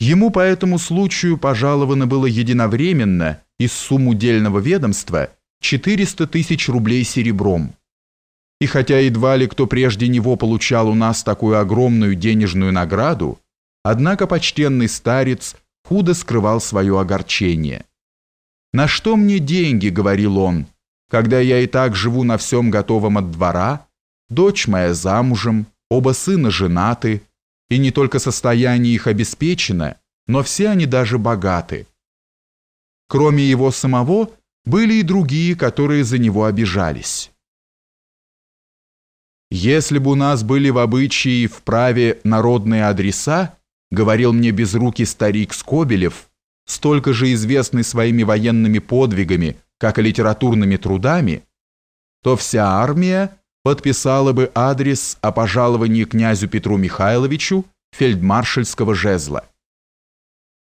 Ему по этому случаю пожаловано было единовременно из сумм удельного ведомства 400 тысяч рублей серебром. И хотя едва ли кто прежде него получал у нас такую огромную денежную награду, однако почтенный старец худо скрывал свое огорчение. «На что мне деньги?» — говорил он, «когда я и так живу на всем готовом от двора, дочь моя замужем, оба сына женаты, и не только состояние их обеспечено, но все они даже богаты. Кроме его самого, были и другие, которые за него обижались. «Если бы у нас были в обычае в праве народные адреса, говорил мне безрукий старик Скобелев, столько же известный своими военными подвигами, как и литературными трудами, то вся армия подписала бы адрес о пожаловании князю Петру Михайловичу фельдмаршальского жезла.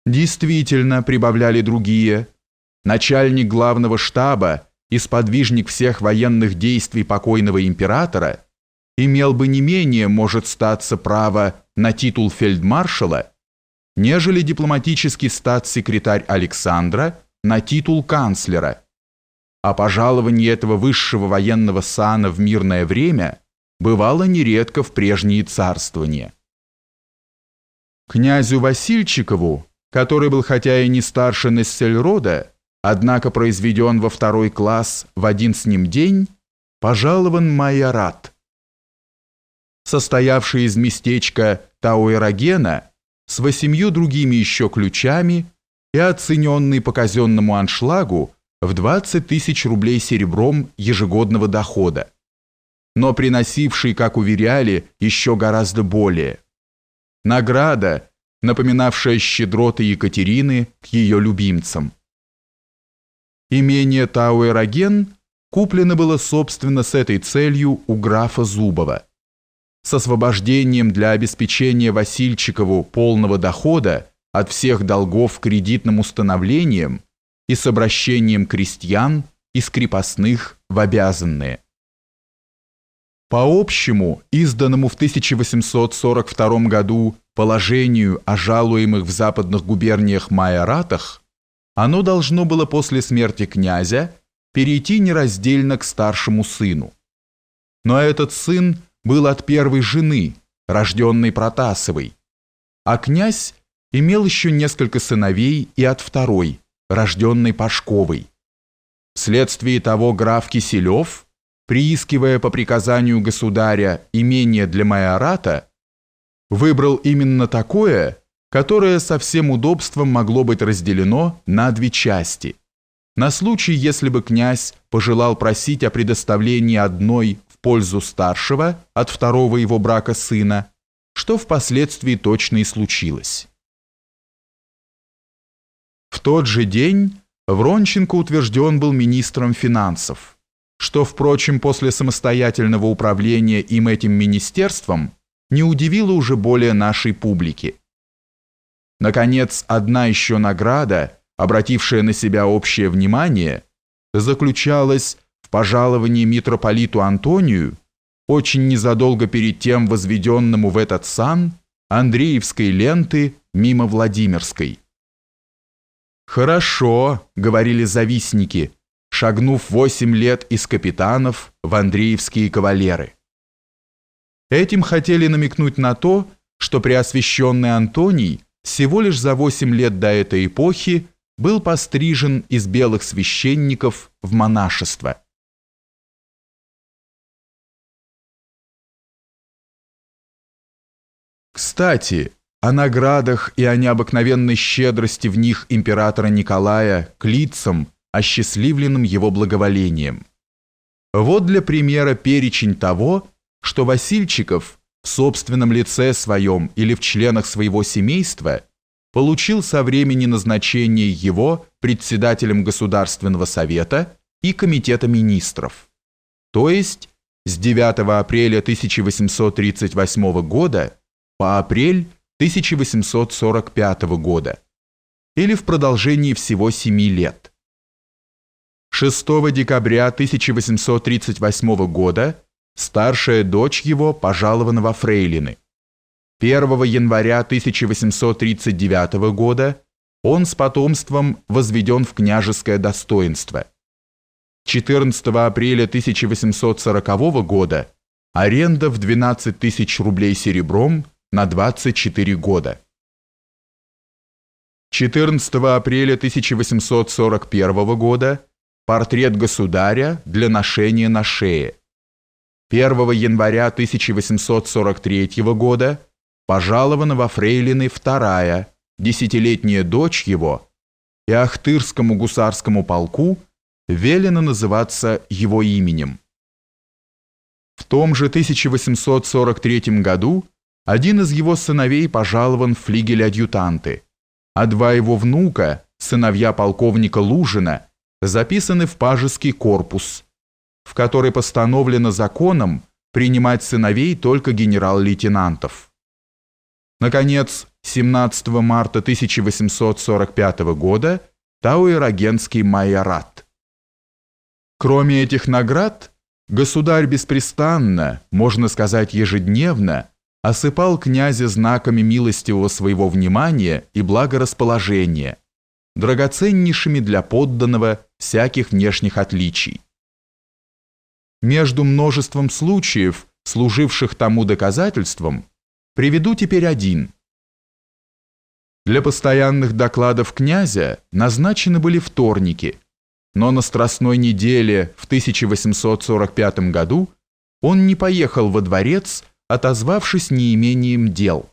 Действительно, прибавляли другие, начальник главного штаба и сподвижник всех военных действий покойного императора имел бы не менее, может статься, право на титул фельдмаршала, нежели дипломатический статс-секретарь Александра на титул канцлера – а пожалование этого высшего военного сана в мирное время бывало нередко в прежние царствования. Князю Васильчикову, который был хотя и не старше Нессельрода, однако произведен во второй класс в один с ним день, пожалован майорат. Состоявший из местечка Тауэрогена с восемью другими еще ключами и оцененный по казенному аншлагу в 20 тысяч рублей серебром ежегодного дохода, но приносивший, как уверяли, еще гораздо более. Награда, напоминавшая щедроты Екатерины к ее любимцам. Имение Тауэроген куплено было собственно с этой целью у графа Зубова. С освобождением для обеспечения Васильчикову полного дохода от всех долгов кредитным установлением – и с обращением крестьян из крепостных в обязанные. По общему, изданному в 1842 году положению о жалуемых в западных губерниях майоратах, оно должно было после смерти князя перейти нераздельно к старшему сыну. Но этот сын был от первой жены, рожденной Протасовой, а князь имел еще несколько сыновей и от второй, рожденный Пашковой. Вследствие того граф Киселев, приискивая по приказанию государя имение для майората, выбрал именно такое, которое со всем удобством могло быть разделено на две части. На случай, если бы князь пожелал просить о предоставлении одной в пользу старшего от второго его брака сына, что впоследствии точно и случилось. В тот же день Вронченко утвержден был министром финансов, что, впрочем, после самостоятельного управления им этим министерством не удивило уже более нашей публики. Наконец, одна еще награда, обратившая на себя общее внимание, заключалась в пожаловании митрополиту Антонию, очень незадолго перед тем возведенному в этот сан, Андреевской ленты мимо Владимирской. «Хорошо», — говорили завистники, шагнув восемь лет из капитанов в Андреевские кавалеры. Этим хотели намекнуть на то, что преосвященный Антоний всего лишь за восемь лет до этой эпохи был пострижен из белых священников в монашество. Кстати, о наградах и о необыкновенной щедрости в них императора Николая к лицам, осчастливленным его благоволением. Вот для примера перечень того, что Васильчиков в собственном лице своем или в членах своего семейства получил со времени назначения его председателем Государственного совета и Комитета министров, то есть с 9 апреля 1838 года по апрель 1845 года или в продолжении всего семи лет. 6 декабря 1838 года старшая дочь его пожалована во фрейлины. 1 января 1839 года он с потомством возведен в княжеское достоинство. 14 апреля 1840 года аренда в 12 тысяч рублей серебром на 24 года. 14 апреля 1841 года портрет государя для ношения на шее. 1 января 1843 года пожалована во фрейлины вторая, десятилетняя дочь его, и Ахтырскому гусарскому полку велено называться его именем. В том же 1843 году один из его сыновей пожалован в флигель-адъютанты, а два его внука, сыновья полковника Лужина, записаны в пажеский корпус, в который постановлено законом принимать сыновей только генерал-лейтенантов. Наконец, 17 марта 1845 года Тауэрагенский майорат. Кроме этих наград, государь беспрестанно, можно сказать ежедневно, осыпал князя знаками милостивого своего внимания и благорасположения, драгоценнейшими для подданного всяких внешних отличий. Между множеством случаев, служивших тому доказательством, приведу теперь один. Для постоянных докладов князя назначены были вторники, но на Страстной неделе в 1845 году он не поехал во дворец, отозвавшись неимением дел.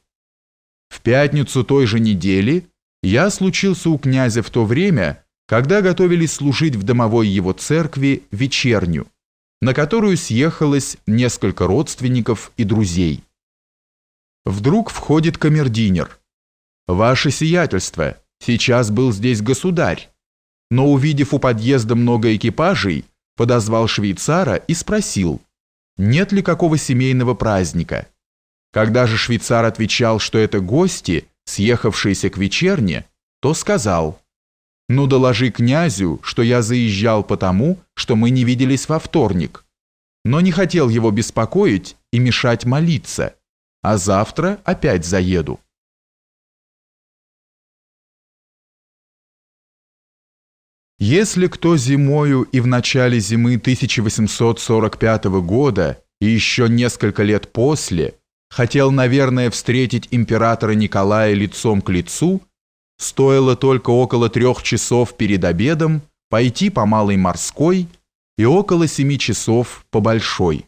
В пятницу той же недели я случился у князя в то время, когда готовились служить в домовой его церкви вечерню, на которую съехалось несколько родственников и друзей. Вдруг входит камердинер. «Ваше сиятельство, сейчас был здесь государь», но, увидев у подъезда много экипажей, подозвал швейцара и спросил, нет ли какого семейного праздника. Когда же швейцар отвечал, что это гости, съехавшиеся к вечерне, то сказал – ну, доложи князю, что я заезжал потому, что мы не виделись во вторник, но не хотел его беспокоить и мешать молиться, а завтра опять заеду. Если кто зимою и в начале зимы 1845 года и еще несколько лет после хотел, наверное, встретить императора Николая лицом к лицу, Стоило только около трех часов перед обедом пойти по Малой Морской и около семи часов по Большой.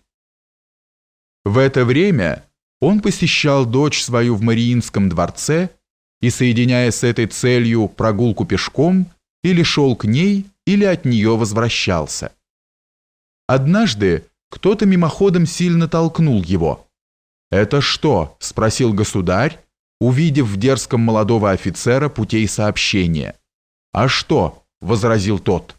В это время он посещал дочь свою в Мариинском дворце и, соединяя с этой целью прогулку пешком, или шел к ней, или от нее возвращался. Однажды кто-то мимоходом сильно толкнул его. «Это что?» – спросил государь, увидев в дерзком молодого офицера путей сообщения. «А что?» – возразил тот.